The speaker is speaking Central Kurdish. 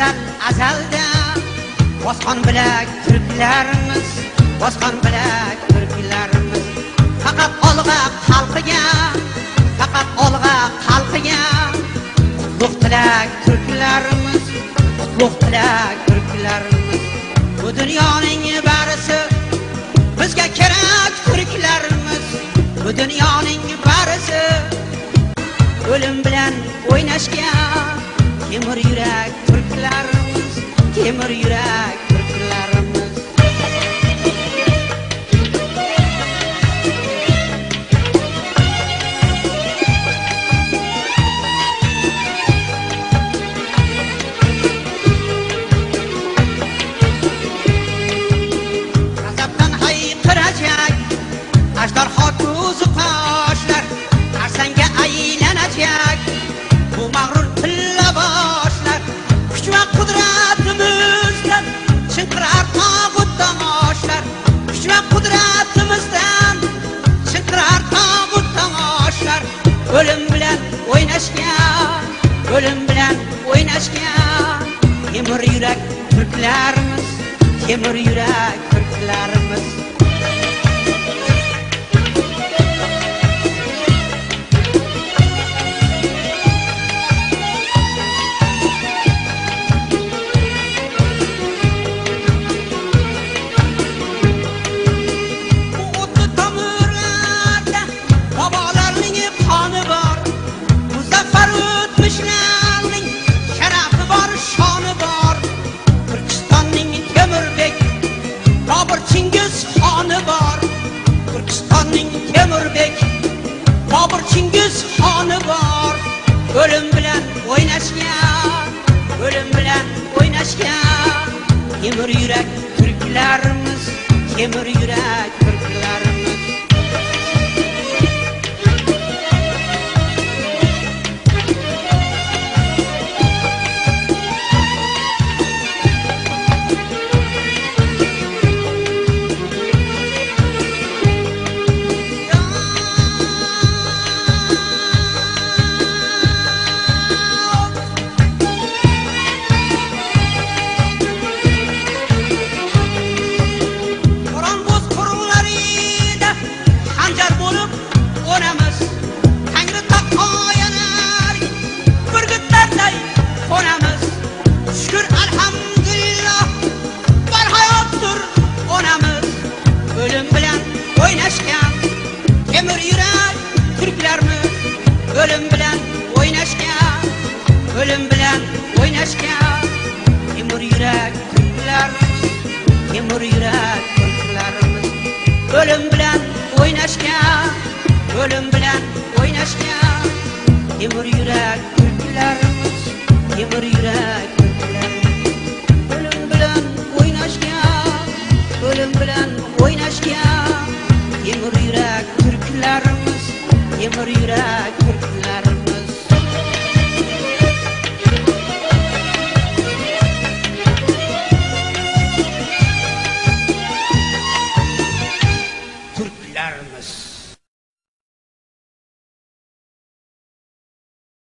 azal azalda bosqon bilak turklarimiz bosqon bilak turklarimiz faqat olg'a xalqiga faqat olg'a xalqiga qutlug' tilak turklarimiz qutlug' tilak turklarimiz bu dunyoning barisi bizga kerak turklarimiz bu dunyoning barisi o'lim bilan o'ynashga Temur yurak Türkler Temur yurak بلان وين أشكيان قلم بلان وين أشكيان يمر يراك في كلارمس يمر يراك في كلارمس Ölüm bilen oynaşken Ölüm bilen oynaşken Kemir yürek türkülerimiz Kemir yürek Memur yurak korkularımız Ölüm bilen oynaşka Ölüm bilen oynaşka Memur yurak korkularımız Memur yurak korkularımız Ölüm bilen oynaşka Ölüm bilen